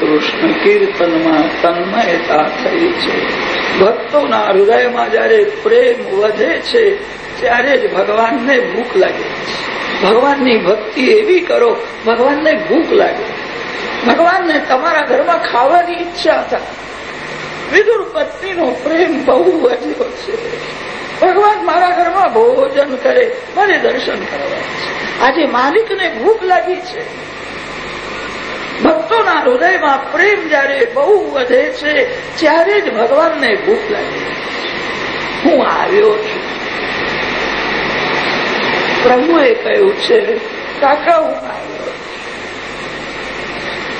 કૃષ્ણ કીર્તનમાં તન્મયતા થઈ છે. ભક્તોના હૃદયમાં જયારે પ્રેમ વધે છે, ત્યારે જ ભગવાનને ભૂખ લાગે ભગવાનની ભક્તિ એવી કરો, ભગવાનને ભૂખ લાગે. ભગવાનને તમારા ઘરમાં ખાવાની ઈચ્છા થાય. વિદુર પત્નીનો પ્રેમ બહુ વધ્યો છે. ભગવાન મારા ઘરમાં ભોજન કરે, મને દર્શન કરવા આજે માલિકને ભૂખ લાગી છે. ભક્તોના હૃદયમાં પ્રેમ જયારે બહુ વધે છે, ત્યારે જ ભગવાનને ભૂખ લાગે. હું આવ્યો છું. પ્રભુએ કહ્યું છે, કાકા, હું આવ્યો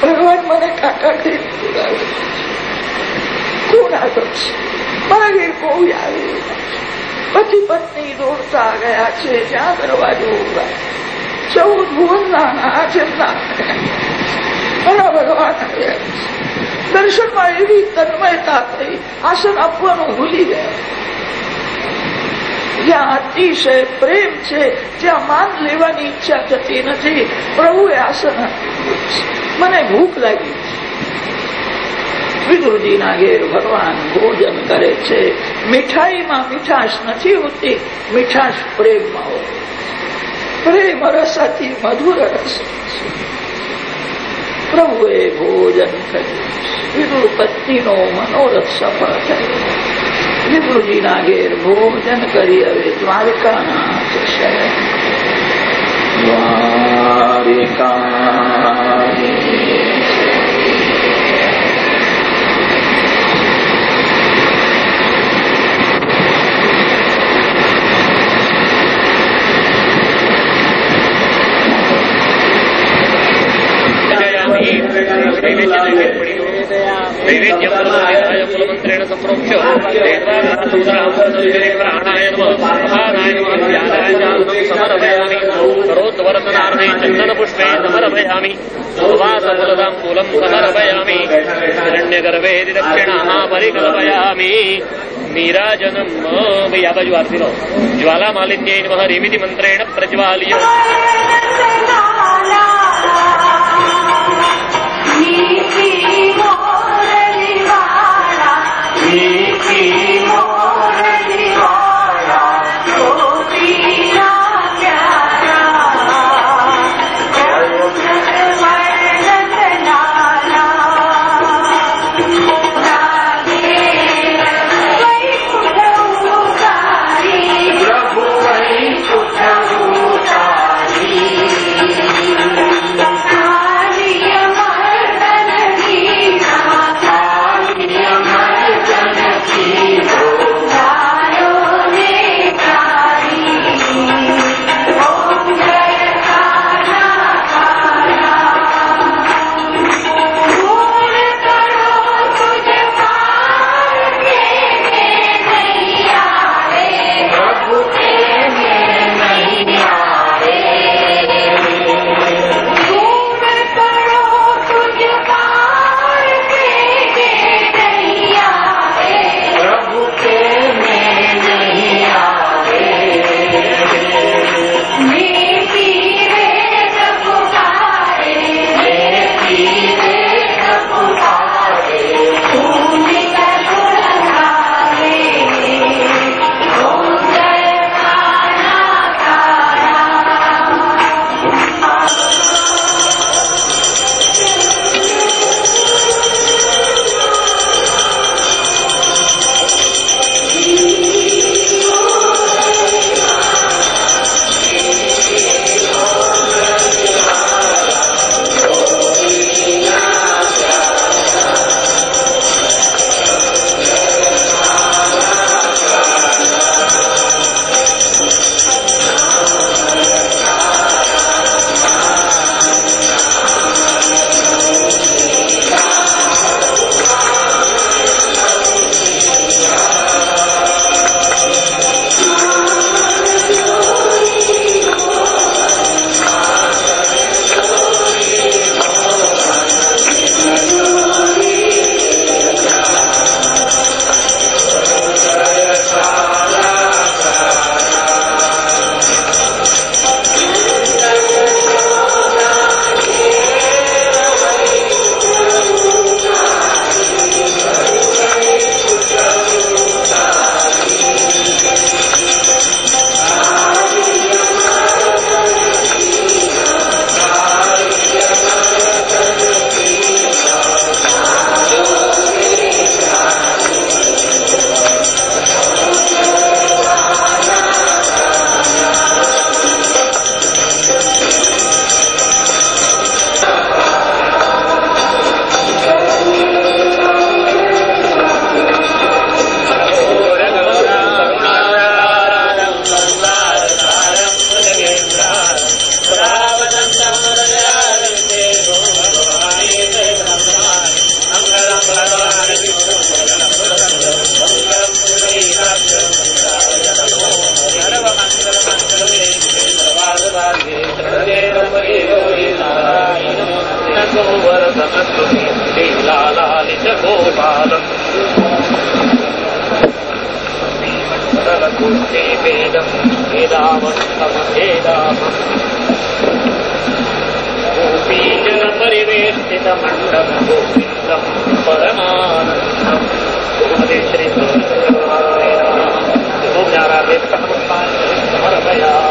ભગવાન મને કાકા કઈ કોણ આવ્યો છે? મારા ઘેર કોઈ પતિ પત્ની દોડતા ગયા છે, જ્યાં દરવાજો ઊભા ચૌદ ભુવનના આચરના મારા ભગવાન. દર્શનમાં એવી તન્મયતા થઈ, આસન આપવાનું ભૂલી ગયા. જ્યાં અતિશય પ્રેમ છે જ્યાં માન લેવાની ઈચ્છા થતી નથી, પ્રભુએ આસન મને ભૂખ લાગી વિદુરજીના ઘેર ભગવાન ભોજન કરે છે. મીઠાઈમાં મીઠાશ નથી હોતી, મીઠાશ પ્રેમમાં હોય. પ્રેમ રસાથી મધુર રસ પ્રભુએ ભોજન કર્યું. વિદુર પત્નીનો મનોરથ સફળ થયો. વિદુરજીના ઘેર ભોજન કરી હવે દ્વારકાનાથ શરણ દ્વારિકા नैवेद्यं कुलमन्त्रेण सम्प्रोक्ष्य प्राणाय नमः महानाय नमः ज्ञानाय जागृतं समर्पयामि करोद्वर्तनार्थे चन्दनपुष्पे समर्पयामि सुवासफलदाङ्कुलं समर्पयामि हिरण्यगर्भेति दक्षिणाः परिकल्पयामि नीराजनम् या बाजू आरती लो ज्वालामालिन्यै नमः रिमिति मन्त्रेण प्रज्वाल्य वेदावन्तमभेदामम् गोपीजन परिवेष्टितमण्डलम् गोविन्दम् परमानन्दम् गुरुमते श्री गोज्ञाराधे समर्पयामि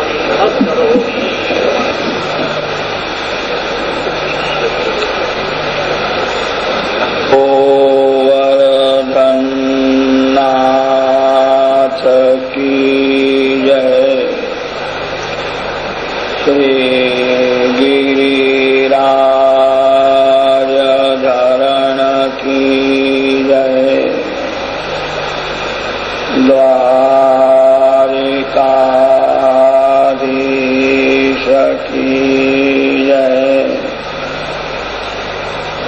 द्वारिकाधीश की जय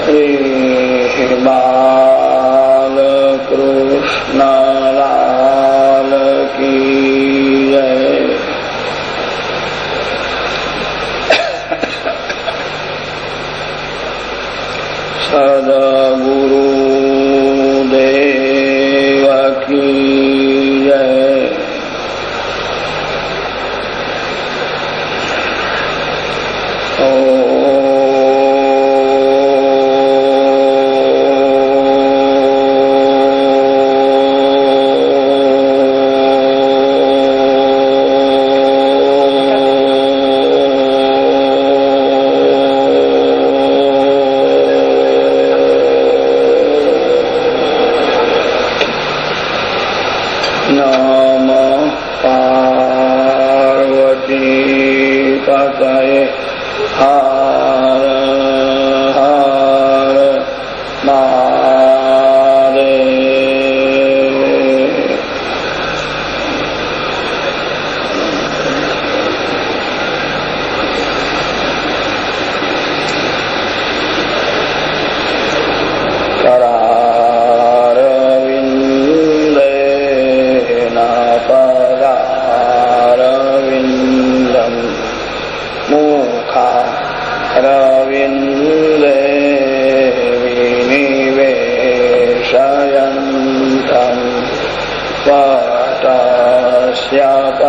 श्री बाल कृष्ण नम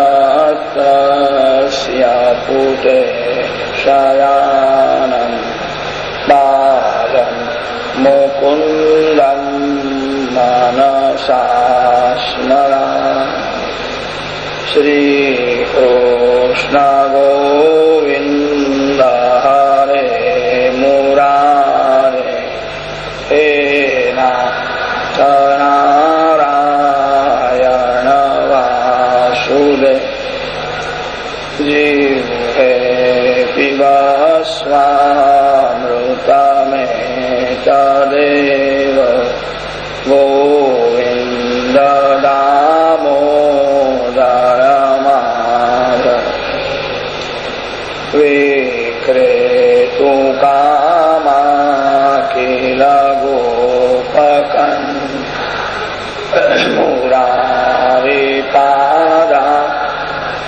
पत्रस्य पुटे शयानम् बालम् मुकुन्दम् मनसा स्मरा श्रीकृष्णगोविन्द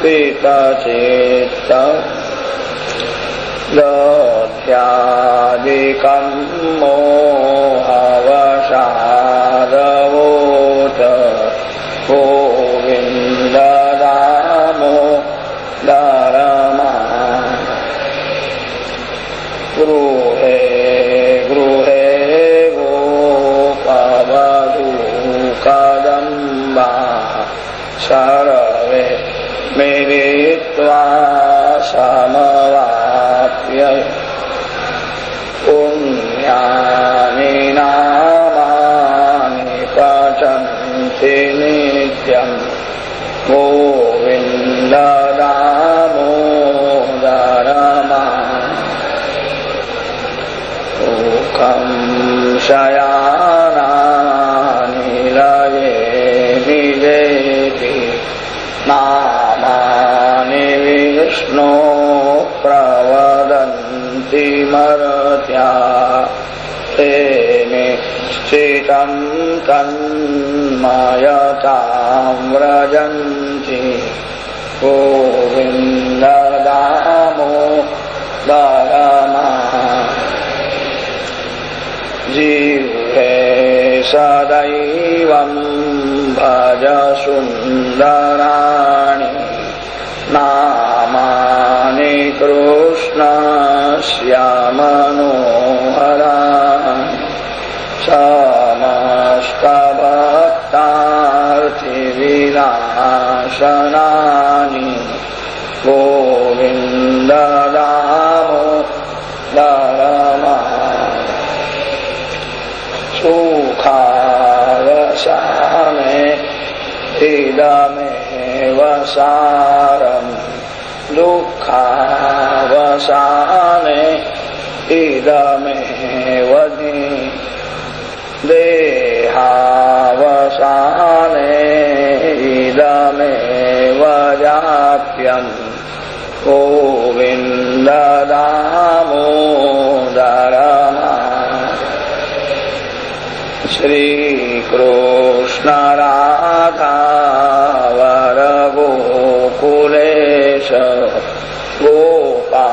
पितचित्त दध्यादिकम् मोहवशाद शयानानिलये लये नामानि विष्णो प्रवदन्ति मरत्या ते निश्चितं तन्मयतां व्रजन्ति गोविन्ददामो दरमा सदैवं भज सुन्दराणि नामानि कृष्णस्यामनोहराणि समस्तभक्तार्थिविनाशनानि गोविन्ददामो दरमा सुखावसाने इदमेव दुःखावसाने इदमेव देहावसाने इदमेव जाप्यम् गोविन्ददामोदरमा श्रीकृष्णराधावरगोकुलेश गोपालगोवर्धननाथ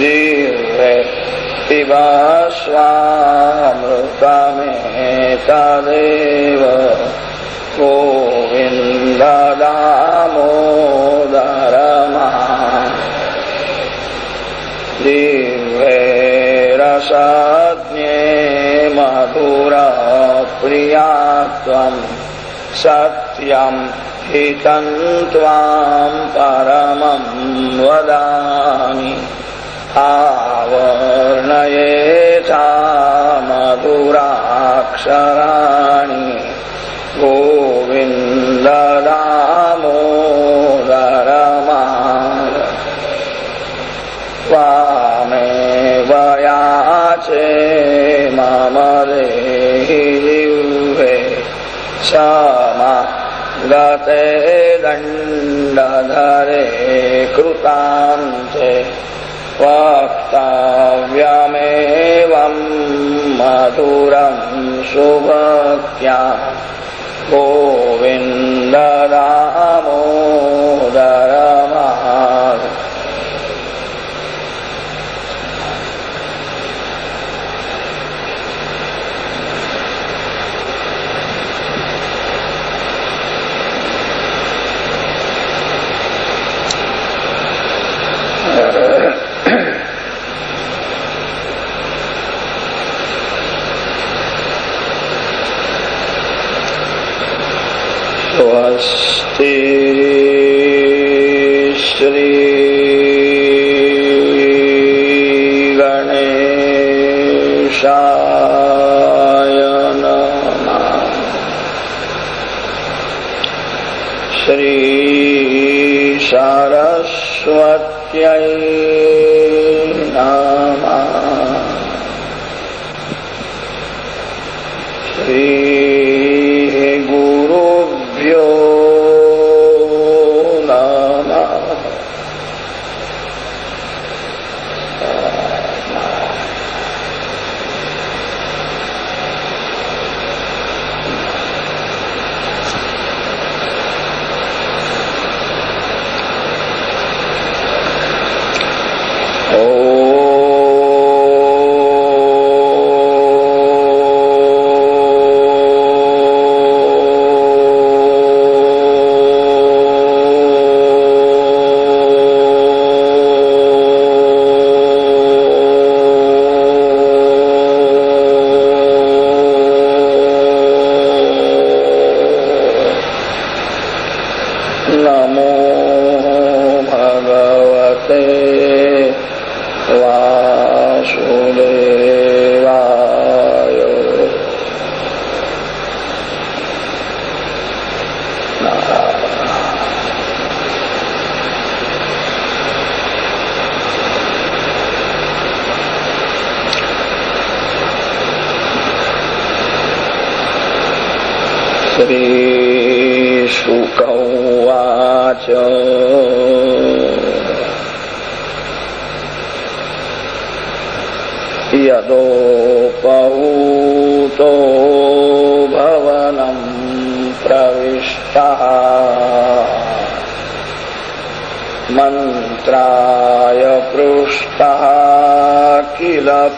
जीवे पिबास्वामृतमेतदेव गोविन्ददामोदरमा दिव्ये रसज्ञे प्रिया त्वम् सत्यम् हितम् त्वाम् परमम् वदामि। आवर्णयेम मधुराक्षराणि गोविन्दो त्वा मे वयाचे मम समा गते दण्डधरे कृतान्ते वक्तव्यमेवम् मधुरम् सुभक्त्या गोविन्ददामोदरमा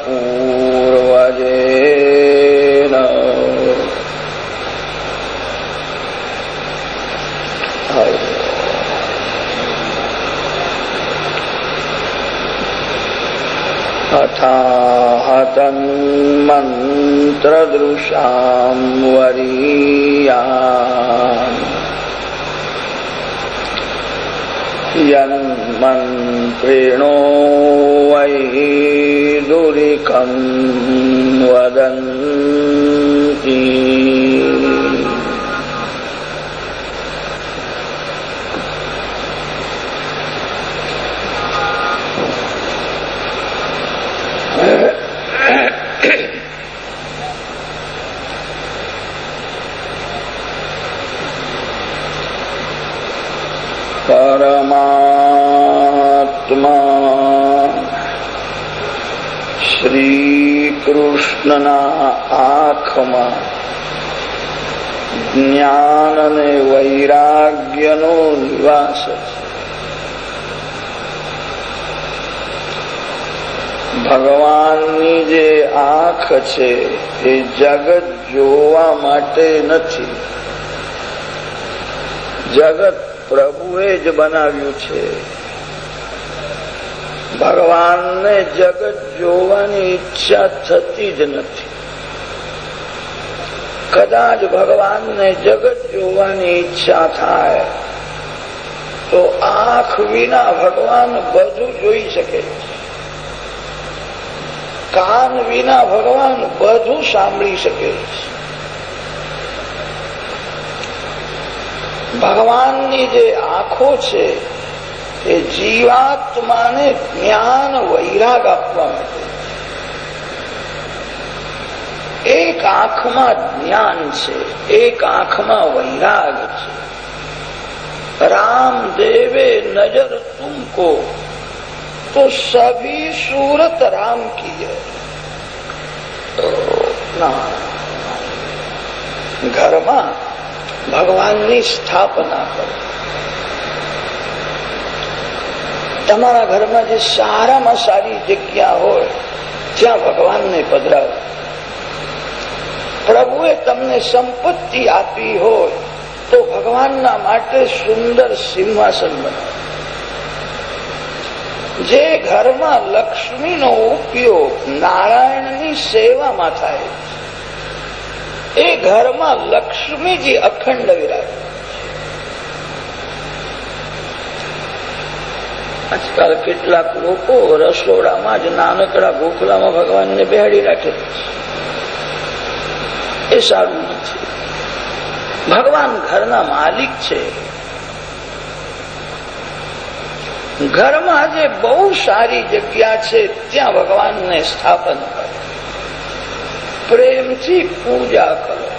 पूर्वजेन अथाहतन्मन्त्रदृशां वरीया यन्मन्त्रिणो वै दुरिकं वदन्ति શ્રી કૃષ્ણના આંખમાં જ્ઞાન અને વૈરાગ્યનો નિવાસ ભગવાનની જે આંખ છે, એ જગત જોવા માટે નથી. જગત પ્રભુએ જ બનાવ્યું છે. ભગવાનને જગત જોવાની ઈચ્છા થતી જ નથી. કદાચ ભગવાનને જગત જોવાની ઈચ્છા થાય, તો આંખ વિના ભગવાન બધું જોઈ શકે કાન વિના ભગવાન બધું સાંભળી શકે છે. ભગવાનની જે આંખો છે એ જીવાત્માને જ્ઞાન વૈરાગ આપવા માટે એક આંખમાં જ્ઞાન છે એક આંખમાં વૈરાગ છે रामदेवे नजर तुमको तो सभी सूरत राम की है ના ઘરમાં ભગવાનની સ્થાપના કરો. તમારા ઘરમાં જે સારામાં સારી જગ્યા હોય, ત્યાં ભગવાનને પધરાવો. પ્રભુએ તમને સંપત્તિ આપી હોય, તો ભગવાનના માટે સુંદર સિંહાસન બનાવો. જે ઘરમાં લક્ષ્મીનો ઉપયોગ નારાયણની સેવામાં થાય એ ઘરમાં લક્ષ્મીજી અખંડ વિરાજ આજકાલ કેટલાક લોકો રસોડામાં જ નાનકડા ગોખલામાં ભગવાનને બેહાડી રાખે એ સારું નથી ભગવાન ઘરના માલિક છે. ઘરમાં જે બહુ સારી જગ્યા છે, ત્યાં ભગવાનને સ્થાપન કરો. પ્રેમથી પૂજા કરો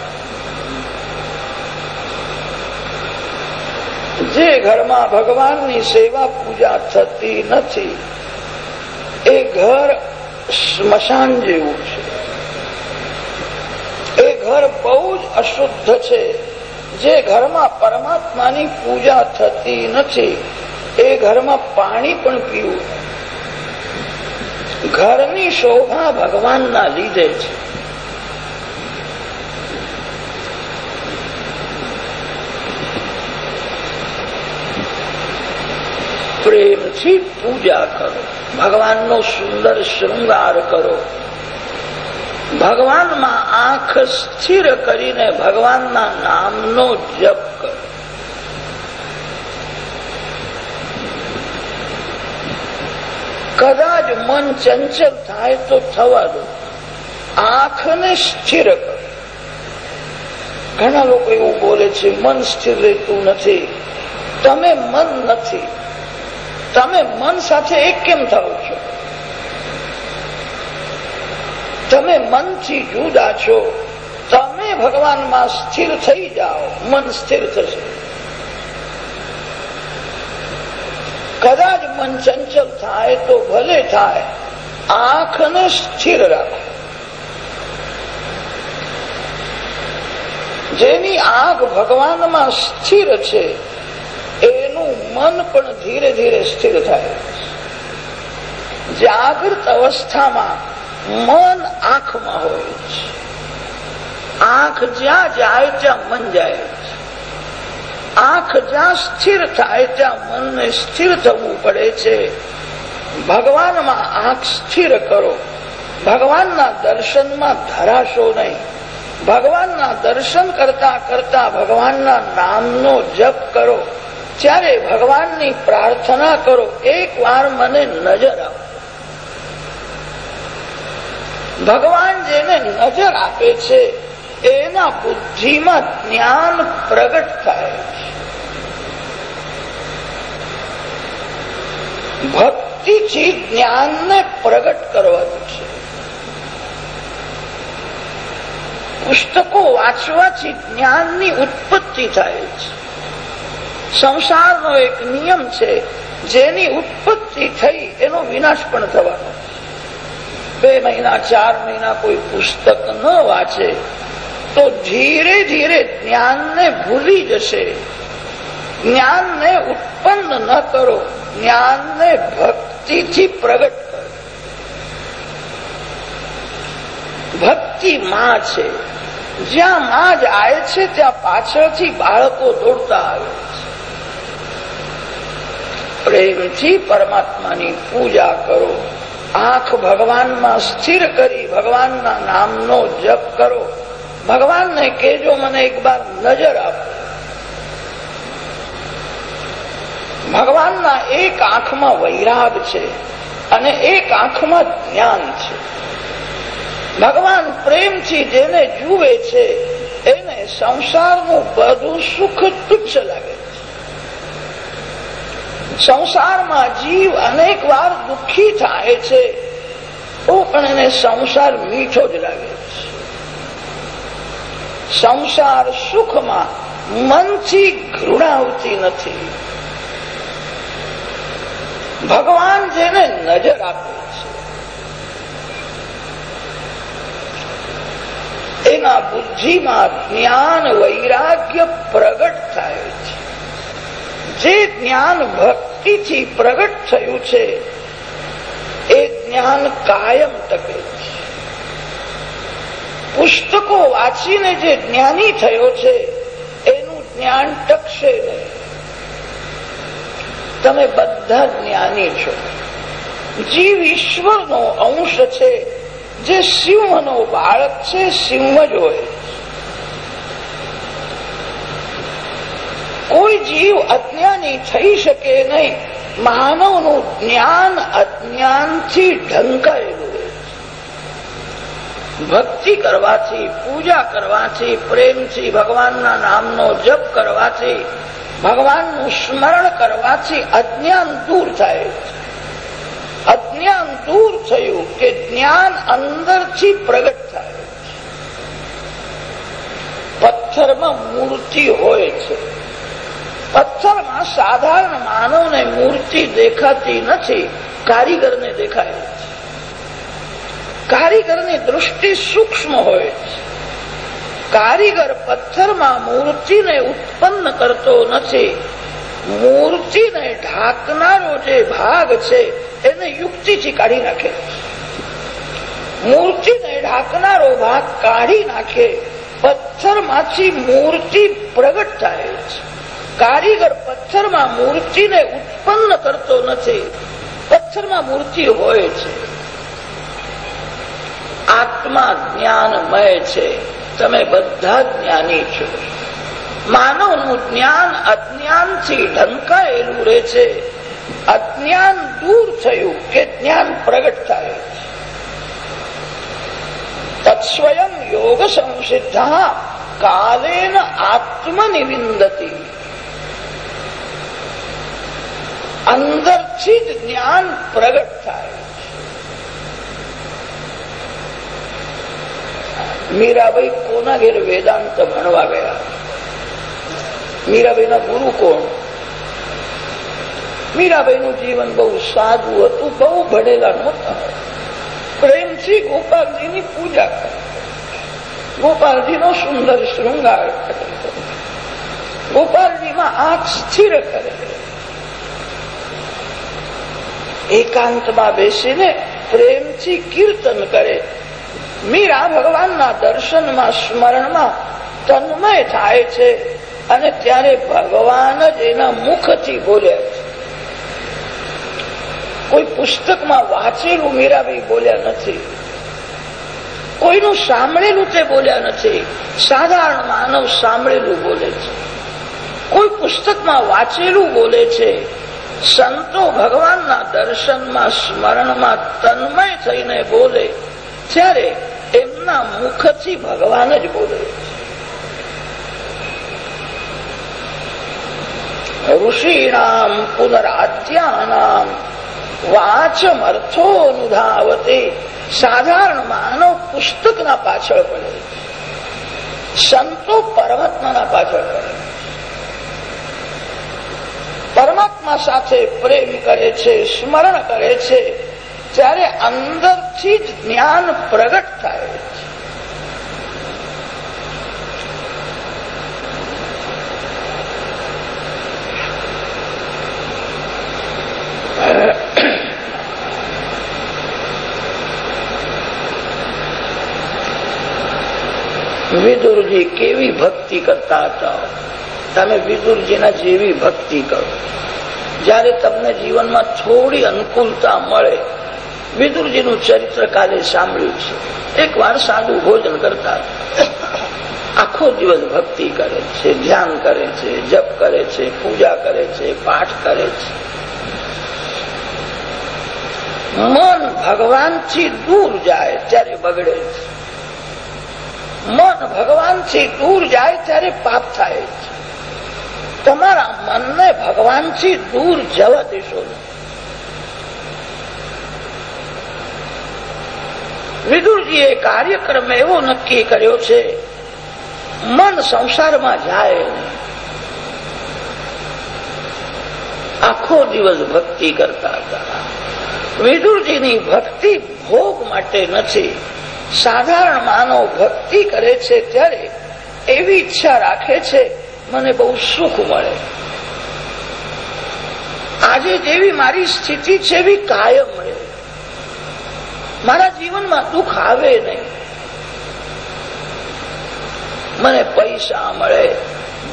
જે ઘરમાં ભગવાનની સેવા પૂજા થતી નથી એ ઘર સ્મશાન જેવું છે એ ઘર બહુ જ અશુદ્ધ છે જે ઘરમાં પરમાત્માની પૂજા થતી નથી એ ઘરમાં પાણી પણ પીવું ઘરની શોભા ભગવાનના લીધે છે પ્રેમથી પૂજા કરો. ભગવાનનો સુંદર શૃંગાર કરો. ભગવાનમાં આંખ સ્થિર કરીને ભગવાનના નામનો જપ કરો. કદાચ મન ચંચલ થાય તો થવા દો. આંખને સ્થિર કરો. ઘણા લોકો એવું બોલે છે, મન સ્થિર રહેતું નથી. તમે મન નથી. તમે મન સાથે એક કેમ થાવ છો? તમે મનથી જુદા છો. તમે ભગવાનમાં સ્થિર થઈ જાઓ. મન સ્થિર થશે. કદાચ મન ચંચલ થાય તો ભલે થાય. આંખને સ્થિર રાખો. જેની આંખ ભગવાનમાં સ્થિર છે એનું મન પણ ધીરે ધીરે સ્થિર થાય. જાગૃત અવસ્થામાં મન આંખમાં હોય છે. આંખ જ્યાં જાય ત્યાં મન જાય આંખ જ્યાં સ્થિર થાય ત્યાં મનને સ્થિર થવું પડે છે. ભગવાનમાં આંખ સ્થિર કરો. ભગવાનના દર્શનમાં ધરાશો નહીં. ભગવાનના દર્શન કરતા કરતા ભગવાનના નામનો જપ કરો. ત્યારે ભગવાનની પ્રાર્થના કરો, એક વાર મને નજર આપો. ભગવાન જેને નજર આપે છે, એના બુદ્ધિમાં જ્ઞાન પ્રગટ થાય છે. ભક્તિથી જ્ઞાનને પ્રગટ કરવાનું છે. પુસ્તકો વાંચવાથી જ્ઞાનની ઉત્પત્તિ થાય છે. સંસારનો એક નિયમ છે, જેની ઉત્પત્તિ થઈ એનો વિનાશ પણ થવાનો. બે મહિના, ચાર મહિના કોઈ પુસ્તક ન વાંચે, તો ધીરે ધીરે જ્ઞાનને ભૂલી જશે. જ્ઞાનને ઉત્પન્ન ન કરો, જ્ઞાનને ભક્તિથી પ્રગટ કરો. ભક્તિ માં છે. જ્યાં માં જાય છે, ત્યાં પાછળથી બાળકો દોડતા આવે. છે પ્રેમથી પરમાત્માની પૂજા કરો. આંખ ભગવાનમાં સ્થિર કરી ભગવાનના નામનો જપ કરો. ભગવાનને કેજો મને એક બાર નજર આપો. ભગવાનના એક આંખમાં વૈરાગ છે અને એક આંખમાં જ્ઞાન છે. ભગવાન પ્રેમથી જેને જુએ છે, એને સંસારનું બધું સુખ તુચ્છ લાગે છે. સંસારમાં જીવ અનેક વાર દુઃખી થાય છે. તો પણ એને સંસાર મીઠો જ લાગે છે. સંસાર સુખમાં મનથી ઘૃણા આવતી નથી. ભગવાન જેને નજર આપે છે. એના બુદ્ધિમાં જ્ઞાન વૈરાગ્ય પ્રગટ થાય છે. જે જ્ઞાન ભક્તિથી પ્રગટ થયું છે, એ જ્ઞાન કાયમ ટકે છે. પુસ્તકો વાંચીને જે જ્ઞાની થયો છે, એનું જ્ઞાન ટકશે નહીં. તમે બધા જ્ઞાની છો. જીવ ઈશ્વરનો અંશ છે, જે સિંહનો બાળક છે, સિંહ જ હોય. કોઈ જીવ અજ્ઞાની થઈ શકે નહીં. માનવનું જ્ઞાન અજ્ઞાનથી ઢંકાયેલું ભક્તિ કરવાથી, પૂજા કરવાથી, પ્રેમથી, ભગવાનના નામનો જપ કરવાથી, ભગવાનનું સ્મરણ કરવાથી અજ્ઞાન દૂર થાય અજ્ઞાન દૂર થયું કે જ્ઞાન અંદરથી પ્રગટ થાય પથ્થરમાં મૂર્તિ હોય છે. પથ્થરમાં સાધારણ માનવને મૂર્તિ દેખાતી નથી, કારીગરને દેખાય કારીગરની દૃષ્ટિ સૂક્ષ્મ હોય કારીગર પથ્થરમાં મૂર્તિને ઉત્પન્ન કરતો નથી. મૂર્તિને ઢાંકનારો જે ભાગ છે, એને યુક્તિથી કાઢી નાખે મૂર્તિને ઢાંકનારો ભાગ કાઢી નાખે, પથ્થરમાંથી મૂર્તિ પ્રગટ થાય છે. કારીગર પથ્થરમાં મૂર્તિને ઉત્પન્ન કરતો નથી. પથ્થરમાં મૂર્તિ હોય છે. આત્મા જ્ઞાનમય છે. તમે બધા જ્ઞાની છો. માનવનું જ્ઞાન અજ્ઞાનથી ઢંકાયેલું રહે છે. અજ્ઞાન દૂર થયું કે જ્ઞાન પ્રગટ થાય. તત્સ્વયં યોગ સંસિદ્ધા કાલેન આત્મનિવિંદતી. અંદરથી જ જ્ઞાન પ્રગટ થાય મીરાબાઈ કોના ઘેર વેદાંત ભણવા ગયા? મીરાબાઈના ગુરુ કોણ? મીરાબાઈનું જીવન બહુ સાદું હતું, બહુ ભણેલા નહોતા. પ્રેમથી ગોપાલજીની પૂજા કરે. ગોપાલજીનો સુંદર શૃંગાર કરે. ગોપાલજીમાં આંખ સ્થિર કરે. એકાંતમાં બેસીને પ્રેમથી કીર્તન કરે. મીરા ભગવાનના દર્શનમાં, સ્મરણમાં તન્મય થાય છે અને ત્યારે ભગવાન જ એના મુખથી બોલ્યા છે કોઈ પુસ્તકમાં વાંચેલું મીરાબાઈ બોલ્યા નથી. કોઈનું સાંભળેલું તે બોલ્યા નથી. સાધારણ માનવ સાંભળેલું બોલે છે. કોઈ પુસ્તકમાં વાંચેલું બોલે છે. સંતો ભગવાનના દર્શનમાં સ્મરણમાં તન્મય થઈને બોલે, ત્યારે એમના મુખથી ભગવાન જ બોલે. ઋષિણામ અર્થો વાચમર્થોનુધાવતે સાધારણ માનવ પુસ્તકના પાછળ પડે. સંતો પરમાત્માના પાછળ પડે. પરમાત્મા સાથે પ્રેમ કરે છે, સ્મરણ કરે છે ત્યારે અંદરથી જ જ્ઞાન પ્રગટ થાય. છે વિદુરજી કેવી ભક્તિ કરતા હતા? તમે વિદુરજીના જેવી ભક્તિ કરો. જ્યારે તમને જીવનમાં થોડી અનુકૂળતા મળે, વિદુરજીનું ચરિત્ર કાલે સાંભળ્યું છે. એકવાર સાદું ભોજન કરતા આખો દિવસ ભક્તિ કરે છે, ધ્યાન કરે છે, જપ કરે છે, પૂજા કરે છે, પાઠ કરે છે. મન ભગવાનથી દૂર જાય ત્યારે બગડે છે. મન ભગવાનથી દૂર જાય ત્યારે પાપ થાય છે. તમારા મનને ભગવાનથી દૂર જવા દેશો. વિદુરજીએ કાર્યક્રમ એવો નક્કી કર્યો છે, મન સંસારમાં જાય આખો દિવસ ભક્તિ કરતા હતા. વિદુરજીની ભક્તિ ભોગ માટે નથી. સાધારણ માનવ ભક્તિ કરે છે ત્યારે એવી ઈચ્છા રાખે છે મને બહુ સુખ મળે. આજે જેવી મારી સ્થિતિ છે એવી કાયમ મળે મારા જીવનમાં દુઃખ આવે નહીં. મને પૈસા મળે.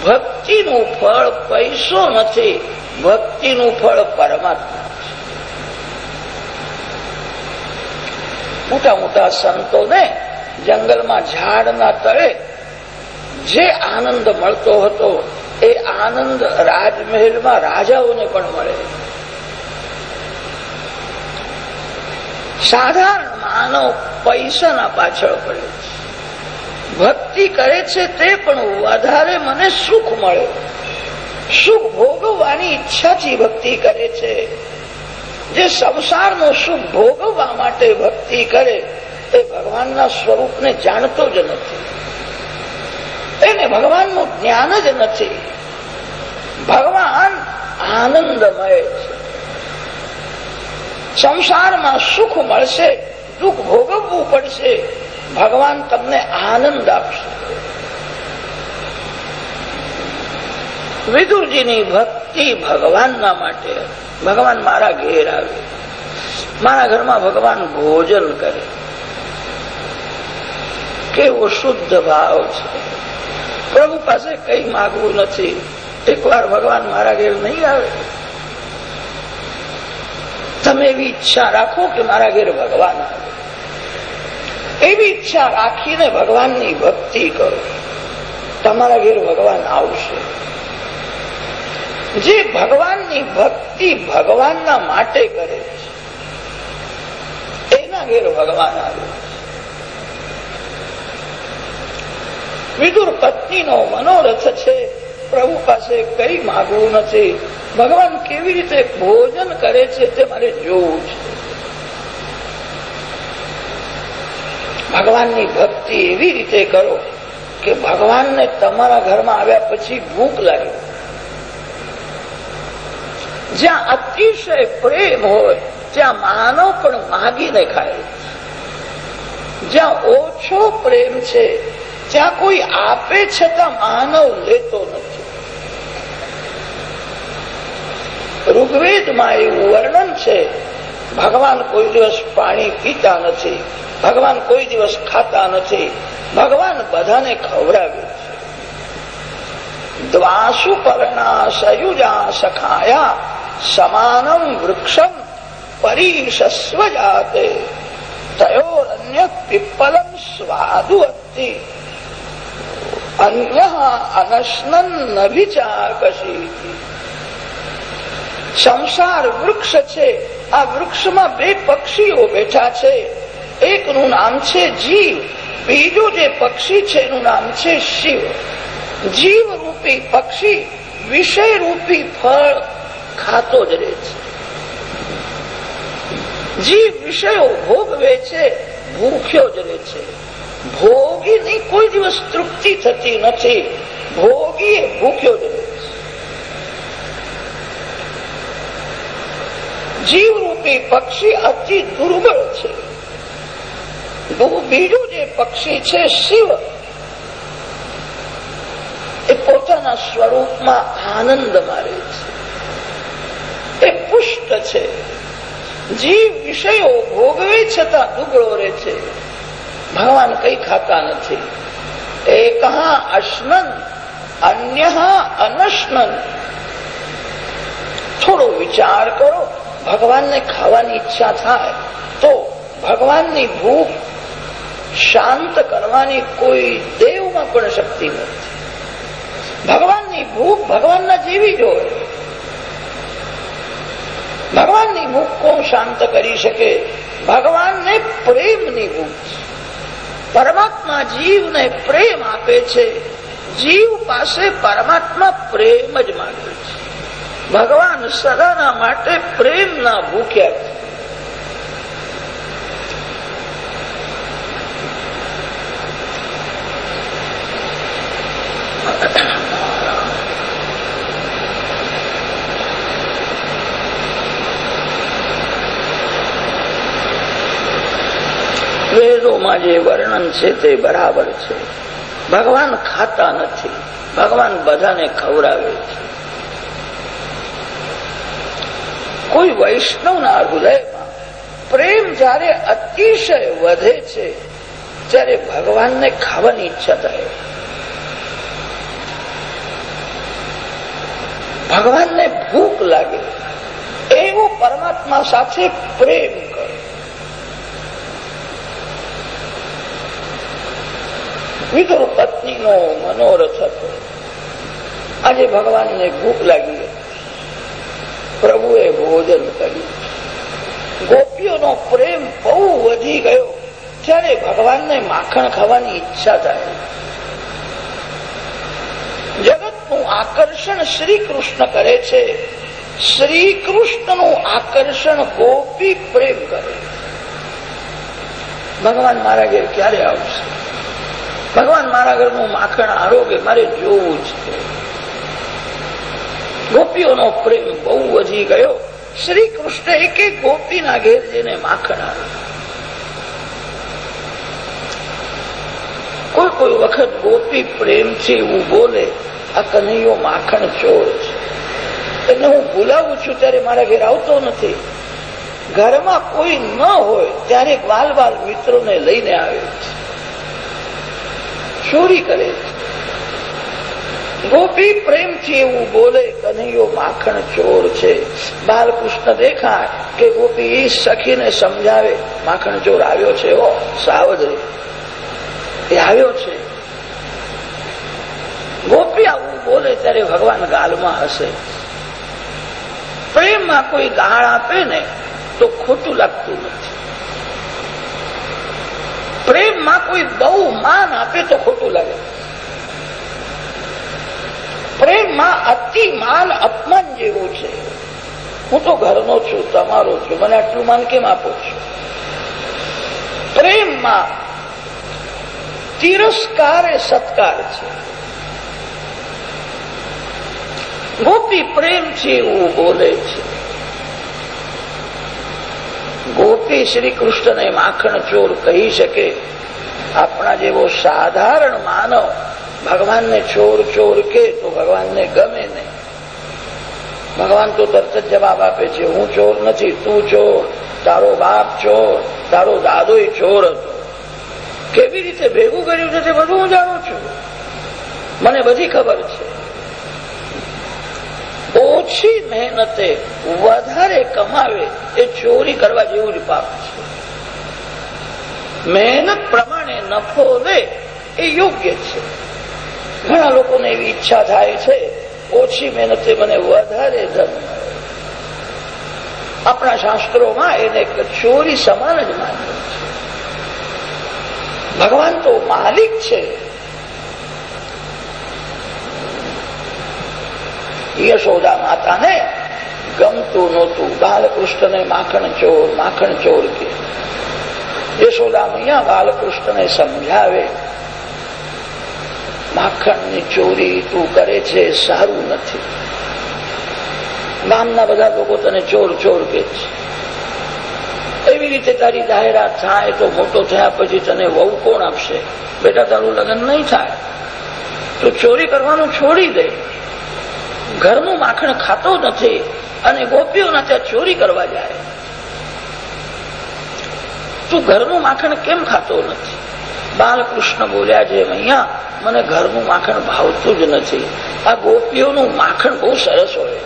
ભક્તિનું ફળ પૈસો નથી. ભક્તિનું ફળ પરમાત્મા મોટા મોટા સંતોને જંગલમાં ઝાડના તળે જે આનંદ મળતો હતો, એ આનંદ રાજમહેલમાં રાજાઓને પણ મળે. સાધારણ માનવ પૈસાના પાછળ પડે ભક્તિ કરે છે તે પણ વધારે મને સુખ મળે. સુખ ભોગવવાની ઈચ્છાથી ભક્તિ કરે છે. જે સંસારનું સુખ ભોગવવા માટે ભક્તિ કરે તે ભગવાનના સ્વરૂપને જાણતો જ નથી. એને ભગવાનનું જ્ઞાન જ નથી. ભગવાન આનંદમય છે. સંસારમાં સુખ મળશે, દુઃખ ભોગવવું પડશે, ભગવાન તમને આનંદ આપશે. વિદુરજીની ભક્તિ ભગવાનના માટે. ભગવાન મારા ઘેર આવે. મારા ઘરમાં ભગવાન ભોજન કરે. કેવો શુદ્ધ ભાવ છે. પ્રભુ પાસે કઈ માગવું નથી. એકવાર ભગવાન મારા ઘેર નહીં આવે. તમે એવી ઈચ્છા રાખો કે મારા ઘેર ભગવાન આવે. એવી ઈચ્છા રાખીને ભગવાનની ભક્તિ કરો. તમારા ઘેર ભગવાન આવશે. જે ભગવાનની ભક્તિ ભગવાનના માટે કરે છે, એના ઘેર ભગવાન આવે. વિદુર પત્નીનો મનોરથ છે. પ્રભુ પાસે કઈ માગવું નથી. ભગવાન કેવી રીતે ભોજન કરે છે તે મારે જોવું છે. ભગવાનની ભક્તિ એવી રીતે કરો કે ભગવાનને તમારા ઘરમાં આવ્યા પછી ભૂખ લાગે. જ્યાં અતિશય પ્રેમ હોય, ત્યાં માનવ પણ માગીને ખાય. જ્યાં ઓછો પ્રેમ છે ત્યાં કોઈ આપે છતાં માનવ લેતો નથી. ઋગ્વેદમાં એવું વર્ણન છે, ભગવાન કોઈ દિવસ પાણી પીતા નથી, ભગવાન કોઈ દિવસ ખાતા નથી, ભગવાન બધાને ખવડાવે છે. દ્વાસુ પરના સયુજા સખાયા સમાનમ વૃક્ષમ પરીશસ્વ જાતે તયોરન્ય પીપલમ સ્વાદુ અતિ અન્ય અનશ્નન નભિચાકશી સંસાર વૃક્ષ છે આ વૃક્ષમાં બે પક્ષીઓ બેઠા છે। એકનું નામ છે જીવ, બીજું જે પક્ષી છે એનું નામ છે શિવ। જીવ રૂપી પક્ષી વિષય રૂપી ફળ ખાતો જ રહે છે। જીવ વિષયો ભોગવે છે, ભૂખ્યો જ રહે છે। ભોગીની કોઈ દિવસ તૃપ્તિ થતી નથી. ભોગી ભૂખ્યો જ જીવરૂપી પક્ષી અતિ દુર્બળ છે. બીજું જે પક્ષી છે, શિવ. એ પોતાના સ્વરૂપમાં આનંદ મારે છે. એ પુષ્ટ છે. જીવ વિષયો ભોગવે છતાં દુબળો રહે છે. ભગવાન કઈ ખાતા નથી. એક અશ્નન, અન્ય અનશ્નન. થોડો વિચાર કરો, ભગવાનને ખાવાની ઈચ્છા થાય, તો ભગવાનની ભૂખ શાંત કરવાની કોઈ દેવમાં પણ શક્તિ નથી. ભગવાનની ભૂખ ભગવાનના જેવી જ હોય. ભગવાનની ભૂખ કોણ શાંત કરી શકે? ભગવાનને પ્રેમની ભૂખ છે. પરમાત્મા જીવને પ્રેમ આપે છે. જીવ પાસે પરમાત્મા પ્રેમ જ માંગે છે. ભગવાન સદાના માટે પ્રેમના ભૂખ્યા છે વેદોમાં જે વર્ણન છે તે બરાબર છે. ભગવાન ખાતા નથી. ભગવાન બધાને ખવડાવે છે. કોઈ વૈષ્ણવના હૃદયમાં પ્રેમ જ્યારે અતિશય વધે છે, ત્યારે ભગવાનને ખાવાની ઈચ્છા થાય. ભગવાનને ભૂખ લાગે. એવો પરમાત્મા સાથે પ્રેમ વિદુર પત્નીનો મનોરથ હતો. આજે ભગવાનને ભૂખ લાગી પ્રભુએ ભોજન કર્યું. ગોપીઓનો પ્રેમ બહુ વધી ગયો. ત્યારે ભગવાનને માખણ ખાવાની ઈચ્છા થાય. જગતનું આકર્ષણ શ્રી કૃષ્ણ કરે છે. શ્રી કૃષ્ણનું આકર્ષણ ગોપી પ્રેમ કરે. ભગવાન મારા ઘેર ક્યારે આવશે? ભગવાન મારા ઘરનું માખણ આરોગ્ય મારે જોવું છે. ગોપીઓનો પ્રેમ બહુ વધી ગયો. શ્રી કૃષ્ણ એક એક ગોપીના ઘેર જઈને માખણ કોઈ કોઈ વખત ગોપી પ્રેમથી એવું બોલે, આ કનૈયો માખણ ચોર છે. એને હું બોલાવું છું ત્યારે મારા ઘેર આવતો નથી. ઘરમાં કોઈ ન હોય ત્યારે બાલ બાલ મિત્રોને લઈને આવે છે. ચોરી કરે ગોપી પ્રેમથી એવું બોલે કનૈયો માખણ ચોર છે. બાલકૃષ્ણ દેખાય કે ગોપી સખીને સમજાવે, માખણ ચોર આવ્યો છે ઓ સાવધ એ આવ્યો છે. ગોપી આવું બોલે ત્યારે ભગવાન ગાલમાં હશે પ્રેમમાં કોઈ ગાળ આપે ને, તો ખોટું લાગતું નથી. પ્રેમમાં કોઈ બહુ માન આપે તો ખોટું લાગે. પ્રેમમાં અતિ માન અપમાન જેવું છે. હું તો ઘરનો છું, તમારો છું, મને આટલું માન કેમ આપો છો? પ્રેમમાં તિરસ્કાર એ સત્કાર છે. ગોપી પ્રેમથી એવું બોલે છે. ગોપી શ્રી કૃષ્ણને માખણ ચોર કહી શકે. આપણા જેવો સાધારણ માનવ ભગવાનને ચોર ચોર કે તો ભગવાનને ગમે નહીં. ભગવાન તો તરત જ જવાબ આપે છે, હું ચોર નથી, તું ચોર. તારો બાપ ચોર, તારો દાદો ચોર હતો. કેવી રીતે ભેગું કર્યું છે તે બધું હું જાણું છું. મને બધી ખબર છે. ઓછી મહેનતે વધારે કમાવે એ ચોરી કરવા જેવું જ પાપ છે. મહેનત પ્રમાણે નફો લે એ યોગ્ય છે. ઘણા લોકોને એવી ઈચ્છા થાય છે, ઓછી મહેનતે મને વધારે ધન આપણા શાસ્ત્રોમાં એને ચોરી સમાન જ માન્યું છે. ભગવાન તો માલિક છે. યશોદા માતાને ગમતું નહોતું. બાલકૃષ્ણને માખણ ચોર માખણ ચોર કે. યશોદા મૈયા બાલકૃષ્ણને સમજાવે, માખણની ચોરી તું કરે છે, સારું નથી. ગામના બધા લોકો તને ચોર ચોર કે છે. એવી રીતે તારી જાહેરાત થાય તો મોટો થયા પછી તને વહુ કોણ આપશે? બેટા, તારું લગ્ન નહીં થાય. તો ચોરી કરવાનું છોડી દે. ઘરનું માખણ ખાતો નથી અને ગોપીઓના ત્યાં ચોરી કરવા જાય. તું ઘરનું માખણ કેમ ખાતો નથી? બાલકૃષ્ણ બોલ્યા છે અહીંયા મને ઘરનું માખણ ભાવતું જ નથી. આ ગોપીઓનું માખણ બહુ સરસ હોય.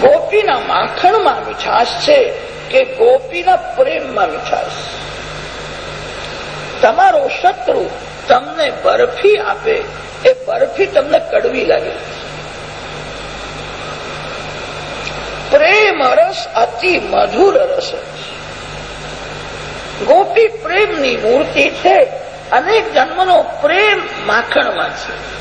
ગોપીના માખણમાં મીઠાશ છે કે ગોપીના પ્રેમમાં મીઠાશ? તમારો શત્રુ તમને બરફી આપે એ બરફી તમને કડવી લાગે. પ્રેમ રસ અતિ મધુર રસ ગોપી પ્રેમની મૂર્તિ છે. અનેક જન્મનો પ્રેમ માખણમાં છે.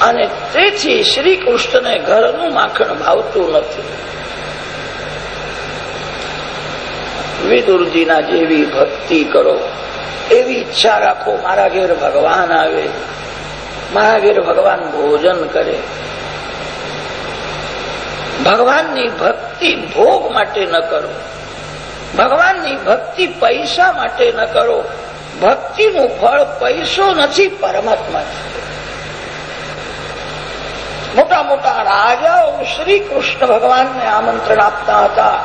અને તેથી શ્રી કૃષ્ણને ઘરનું માખણ ભાવતું નથી. વિદુરજીના જેવી ભક્તિ કરો. એવી ઈચ્છા રાખો, મારા ઘેર ભગવાન આવે, મારા ઘેર ભગવાન ભોજન કરે. ભગવાનની ભક્તિ ભોગ માટે ન કરો. ભગવાનની ભક્તિ પૈસા માટે ન કરો. ભક્તિનું ફળ પૈસો નથી, પરમાત્મા. મોટા મોટા રાજાઓ શ્રી કૃષ્ણ ભગવાનને આમંત્રણ આપતા હતા.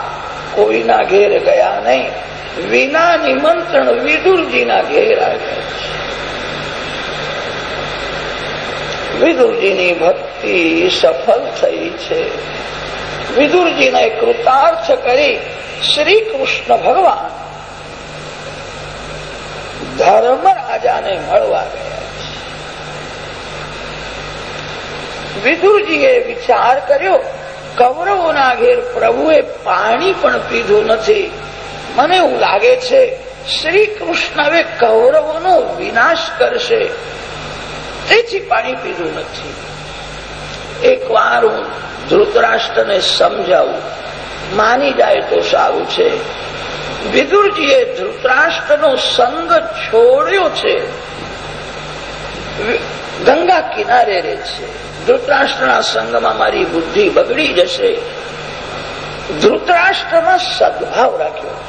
કોઈના ઘેર ગયા નહીં. વિના નિમંત્રણ વિદુરજીના ઘેર આવ્યા વિદુરજીની ભક્તિ સફળ થઈ છે. વિદુરજીને કૃતાર્થ કરી શ્રી કૃષ્ણ ભગવાન ધર્મરાજાને મળવા ગયા વિદુરજીએ વિચાર કર્યો, કૌરવોના ઘેર પ્રભુએ પાણી પણ પીધું નથી. મને એવું લાગે છે, શ્રી કૃષ્ણ હવે કૌરવોનો વિનાશ કરશે. તેથી પાણી પીધું નથી. એકવાર હું ધૃતરાષ્ટ્રને સમજાવું. માની જાય તો સારું છે. વિદુરજીએ ધૃતરાષ્ટ્રનો સંગ છોડ્યો છે. ગંગા કિનારે રહે છે. ધૃતરાષ્ટ્રના સંગમાં મારી બુદ્ધિ બગડી જશે. ધૃતરાષ્ટ્રમાં સદભાવ રાખ્યો.